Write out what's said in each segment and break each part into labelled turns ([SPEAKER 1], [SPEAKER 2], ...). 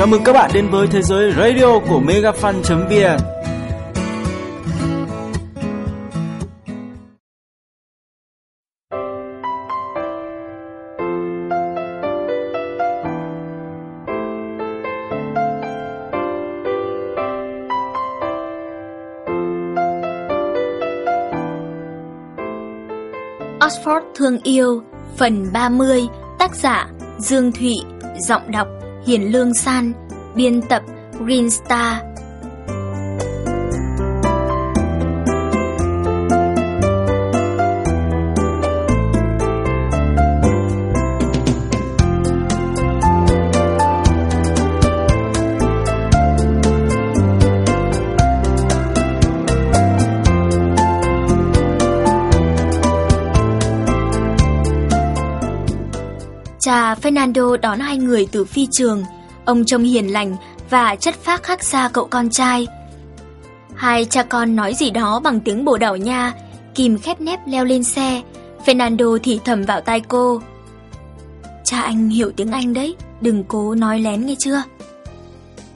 [SPEAKER 1] Chào mừng các bạn đến với thế giới radio của megafan.vn
[SPEAKER 2] Oxford thương yêu Phần 30 Tác giả Dương Thụy, Giọng đọc Hiền Lương San Biên tập Green Star. Cha Fernando đón hai người từ phi trường, ông trông hiền lành và chất phác khác xa cậu con trai. Hai cha con nói gì đó bằng tiếng Bồ Đào Nha, Kim khép nép leo lên xe, Fernando thì thầm vào tai cô. Cha anh hiểu tiếng Anh đấy, đừng cố nói lén nghe chưa?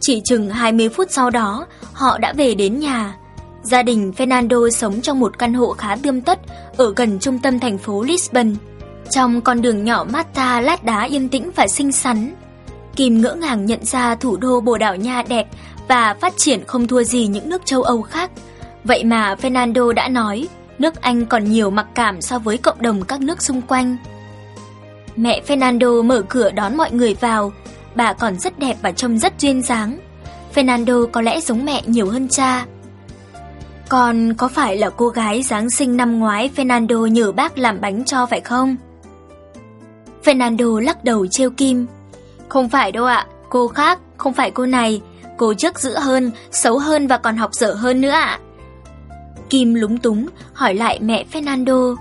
[SPEAKER 2] Chỉ chừng 20 phút sau đó, họ đã về đến nhà. Gia đình Fernando sống trong một căn hộ khá tươm tất ở gần trung tâm thành phố Lisbon. Trong con đường nhỏ Mata lát đá yên tĩnh và xinh xắn, Kim ngỡ ngàng nhận ra thủ đô Bồ Đào Nha đẹp và phát triển không thua gì những nước châu Âu khác. Vậy mà Fernando đã nói, nước Anh còn nhiều mặc cảm so với cộng đồng các nước xung quanh. Mẹ Fernando mở cửa đón mọi người vào, bà còn rất đẹp và trông rất duyên dáng. Fernando có lẽ giống mẹ nhiều hơn cha. Con có phải là cô gái Giáng sinh năm ngoái Fernando nhờ bác làm bánh cho phải không? Fernando lắc đầu trêu Kim. Không phải đâu ạ, cô khác, không phải cô này. Cô trước dữ hơn, xấu hơn và còn học dở hơn nữa ạ. Kim lúng túng, hỏi lại mẹ Fernando.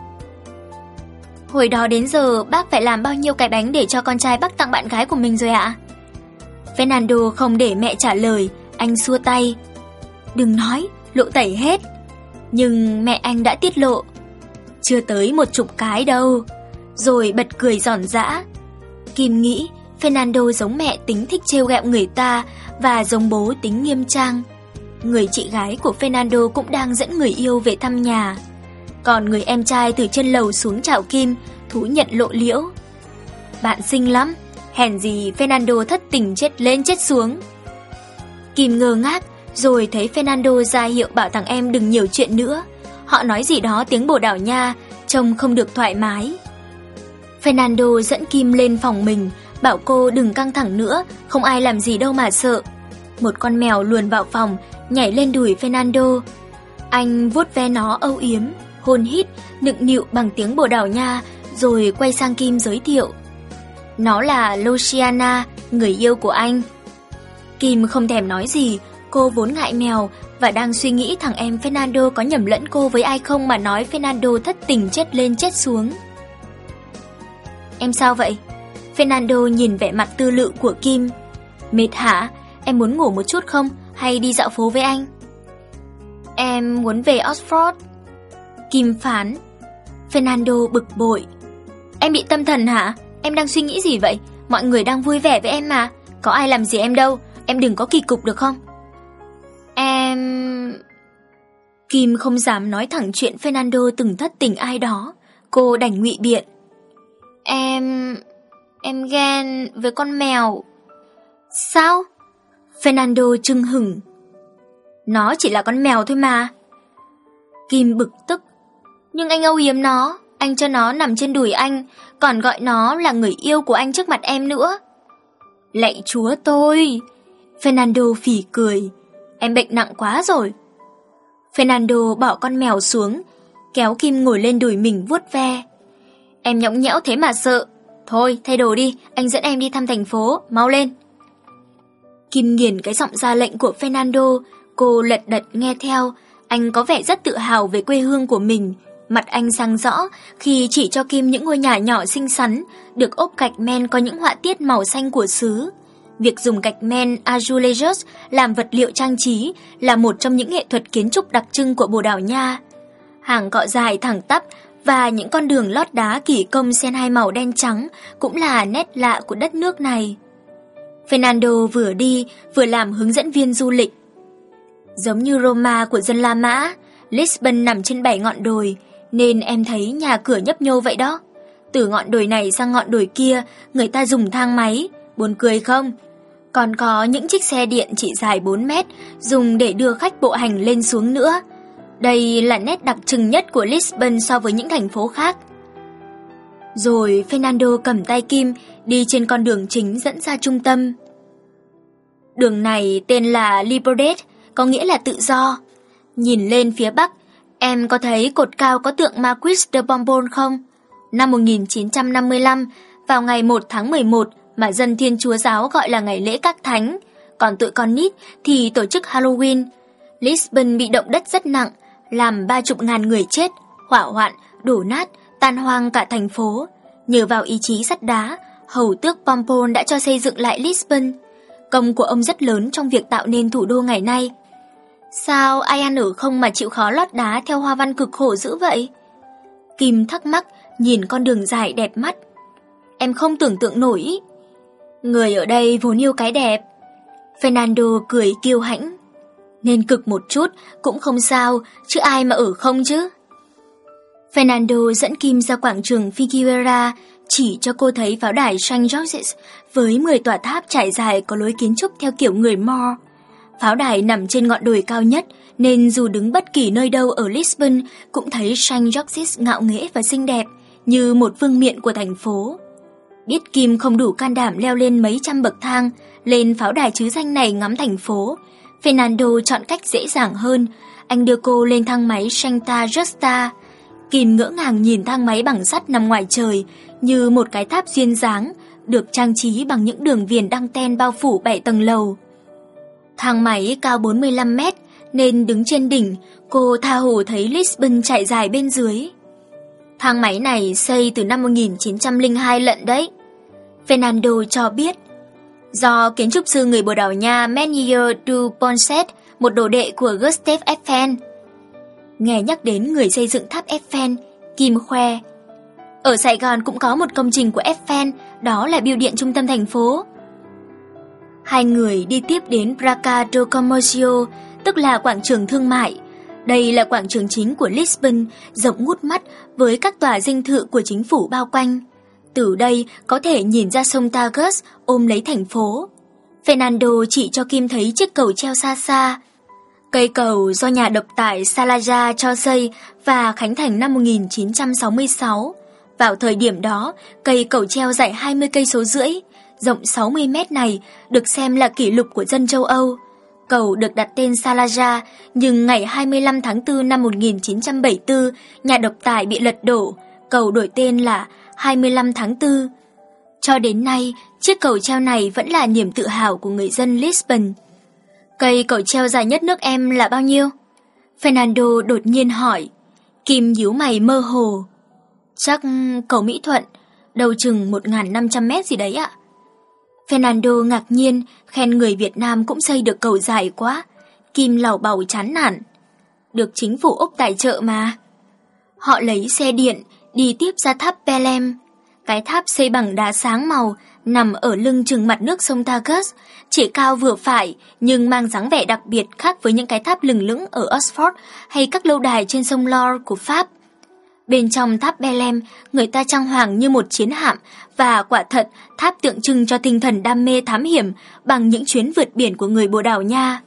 [SPEAKER 2] Hồi đó đến giờ bác phải làm bao nhiêu cái bánh để cho con trai bác tặng bạn gái của mình rồi ạ? Fernando không để mẹ trả lời, anh xua tay. Đừng nói, lộ tẩy hết. Nhưng mẹ anh đã tiết lộ. Chưa tới một chục cái đâu. Rồi bật cười giòn giã. Kim nghĩ Fernando giống mẹ tính thích trêu ghẹo người ta và giống bố tính nghiêm trang. Người chị gái của Fernando cũng đang dẫn người yêu về thăm nhà. Còn người em trai từ trên lầu xuống chào Kim, thú nhận lộ liễu. Bạn xinh lắm, hèn gì Fernando thất tình chết lên chết xuống. Kim ngơ ngác, rồi thấy Fernando ra hiệu bảo thằng em đừng nhiều chuyện nữa. Họ nói gì đó tiếng Bồ Đào Nha, trông không được thoải mái. Fernando dẫn Kim lên phòng mình, bảo cô đừng căng thẳng nữa, không ai làm gì đâu mà sợ. Một con mèo luồn vào phòng, nhảy lên đùi Fernando. Anh vuốt ve nó âu yếm, hôn hít, nựng nịu bằng tiếng Bồ Đào Nha, rồi quay sang Kim giới thiệu. Nó là Luciana, người yêu của anh. Kim không thèm nói gì, cô vốn ngại mèo và đang suy nghĩ thằng em Fernando có nhầm lẫn cô với ai không mà nói Fernando thất tình chết lên chết xuống. Em sao vậy? Fernando nhìn vẻ mặt tư lự của Kim. Mệt hả? Em muốn ngủ một chút không? Hay đi dạo phố với anh? Em muốn về Oxford. Kim phán. Fernando bực bội. Em bị tâm thần hả? Em đang suy nghĩ gì vậy? Mọi người đang vui vẻ với em mà. Có ai làm gì em đâu. Em đừng có kỳ cục được không? Em... Kim không dám nói thẳng chuyện Fernando từng thất tình ai đó. Cô đành ngụy biện. Em... Em ghen với con mèo. Sao? Fernando trưng hửng. Nó chỉ là con mèo thôi mà. Kim bực tức. Nhưng anh âu yếm nó, anh cho nó nằm trên đùi anh, còn gọi nó là người yêu của anh trước mặt em nữa. Lạy chúa tôi! Fernando phỉ cười. Em bệnh nặng quá rồi. Fernando bỏ con mèo xuống, kéo Kim ngồi lên đùi mình vuốt ve. Em nhõng nhẽo thế mà sợ. Thôi, thay đồ đi, anh dẫn em đi thăm thành phố, mau lên. Kim nghiền cái giọng ra lệnh của Fernando, cô lật đật nghe theo, anh có vẻ rất tự hào về quê hương của mình. Mặt anh sang rõ khi chỉ cho Kim những ngôi nhà nhỏ xinh xắn, được ốp gạch men có những họa tiết màu xanh của xứ. Việc dùng gạch men azulejos làm vật liệu trang trí là một trong những nghệ thuật kiến trúc đặc trưng của Bồ Đào Nha. Hàng cọ dài thẳng tắp và những con đường lót đá kỳ công xen hai màu đen trắng cũng là nét lạ của đất nước này. Fernando vừa đi vừa làm hướng dẫn viên du lịch. Giống như Roma của dân La Mã, Lisbon nằm trên bảy ngọn đồi, nên em thấy nhà cửa nhấp nhô vậy đó. Từ ngọn đồi này sang ngọn đồi kia, người ta dùng thang máy, buồn cười không? Còn có những chiếc xe điện chỉ dài 4 mét, dùng để đưa khách bộ hành lên xuống nữa. Đây là nét đặc trưng nhất của Lisbon so với những thành phố khác. Rồi Fernando cầm tay Kim đi trên con đường chính dẫn ra trung tâm. Đường này tên là Libertad, có nghĩa là tự do. Nhìn lên phía bắc, em có thấy cột cao có tượng Marquis de Bombon không? Năm 1955, vào ngày 1 tháng 11 mà dân Thiên Chúa Giáo gọi là ngày lễ các thánh, còn tụi con nít thì tổ chức Halloween. Lisbon bị động đất rất nặng, làm ba chục ngàn người chết, hỏa hoạn, đổ nát, tan hoang cả thành phố. Nhờ vào ý chí sắt đá, hầu tước Pompon đã cho xây dựng lại Lisbon. Công của ông rất lớn trong việc tạo nên thủ đô ngày nay. Sao ai ăn ở không mà chịu khó lót đá theo hoa văn cực khổ dữ vậy? Kim thắc mắc, nhìn con đường dài đẹp mắt. Em không tưởng tượng nổi. Người ở đây vốn yêu cái đẹp. Fernando cười kiêu hãnh. Nên cực một chút cũng không sao, chứ ai mà ở không chứ. Fernando dẫn Kim ra quảng trường Figuera, chỉ cho cô thấy pháo đài St. George's với 10 tòa tháp trải dài có lối kiến trúc theo kiểu người Moor. Pháo đài nằm trên ngọn đồi cao nhất, nên dù đứng bất kỳ nơi đâu ở Lisbon cũng thấy St. George's ngạo nghễ và xinh đẹp, như một vương miện của thành phố. Biết Kim không đủ can đảm leo lên mấy trăm bậc thang, lên pháo đài chứ danh này ngắm thành phố. Fernando chọn cách dễ dàng hơn, anh đưa cô lên thang máy Santa Justa. Kim ngỡ ngàng nhìn thang máy bằng sắt nằm ngoài trời, như một cái tháp duyên dáng, được trang trí bằng những đường viền đăng ten bao phủ bảy tầng lầu. Thang máy cao 45 mét, nên đứng trên đỉnh, cô tha hồ thấy Lisbon chạy dài bên dưới. Thang máy này xây từ năm 1902 lận đấy. Fernando cho biết, do kiến trúc sư người Bồ Đào Nha Menier du Ponset, một đồ đệ của Gustave Eiffel. Nghe nhắc đến người xây dựng tháp Eiffel, Kim khoe. Ở Sài Gòn cũng có một công trình của Eiffel, đó là biêu điện trung tâm thành phố. Hai người đi tiếp đến Praca do Commercio, tức là quảng trường thương mại. Đây là quảng trường chính của Lisbon, rộng ngút mắt với các tòa dinh thự của chính phủ bao quanh. Từ đây có thể nhìn ra sông Tagus ôm lấy thành phố. Fernando chỉ cho Kim thấy chiếc cầu treo xa xa. Cây cầu do nhà độc tài Salaja cho xây và khánh thành năm 1966. Vào thời điểm đó, cây cầu treo dài 20 cây số rưỡi, rộng 60 mét này được xem là kỷ lục của dân châu Âu. Cầu được đặt tên Salaja, nhưng ngày 25 tháng 4 năm 1974, nhà độc tài bị lật đổ, cầu đổi tên là 25 tháng 4. Cho đến nay, chiếc cầu treo này vẫn là niềm tự hào của người dân Lisbon. Cây cầu treo dài nhất nước em là bao nhiêu? Fernando đột nhiên hỏi. Kim nhíu mày mơ hồ. Chắc cầu Mỹ Thuận, đầu chừng 1.500 mét gì đấy ạ. Fernando ngạc nhiên, khen người Việt Nam cũng xây được cầu dài quá. Kim lầu bầu chán nản. Được chính phủ Úc tài trợ mà. Họ lấy xe điện, đi tiếp ra tháp Pelem. Cái tháp xây bằng đá sáng màu, nằm ở lưng chừng mặt nước sông Tagus, chỉ cao vừa phải nhưng mang dáng vẻ đặc biệt khác với những cái tháp lừng lững ở Oxford hay các lâu đài trên sông Lor của Pháp. Bên trong tháp Belem, người ta trang hoàng như một chiến hạm và quả thật tháp tượng trưng cho tinh thần đam mê thám hiểm bằng những chuyến vượt biển của người Bồ Đào Nha.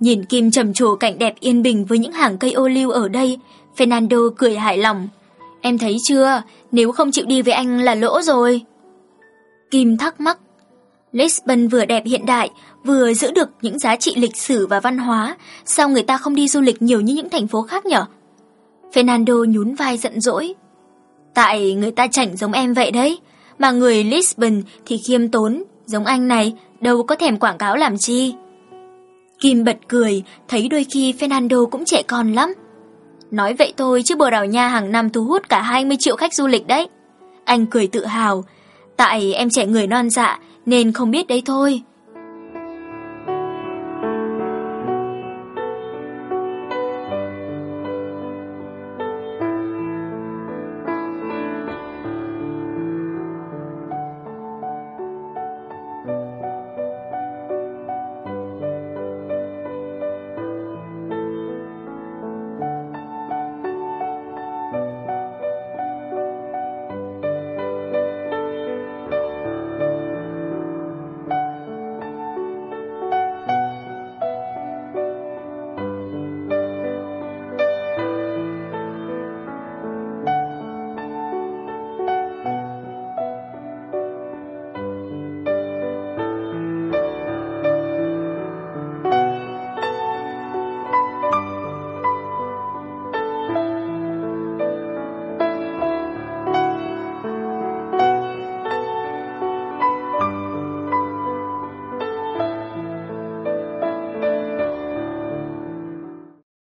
[SPEAKER 2] Nhìn Kim trầm trồ cảnh đẹp yên bình với những hàng cây ô liu ở đây, Fernando cười hài lòng. Em thấy chưa, nếu không chịu đi với anh là lỗ rồi. Kim thắc mắc. Lisbon vừa đẹp hiện đại, vừa giữ được những giá trị lịch sử và văn hóa, sao người ta không đi du lịch nhiều như những thành phố khác nhở? Fernando nhún vai giận dỗi. Tại người ta chảnh giống em vậy đấy, mà người Lisbon thì khiêm tốn, giống anh này, đâu có thèm quảng cáo làm chi. Kim bật cười, thấy đôi khi Fernando cũng trẻ con lắm. Nói vậy thôi chứ Bồ Đào Nha hàng năm thu hút cả 20 triệu khách du lịch đấy. Anh cười tự hào, tại em trẻ người non dạ nên không biết đấy thôi.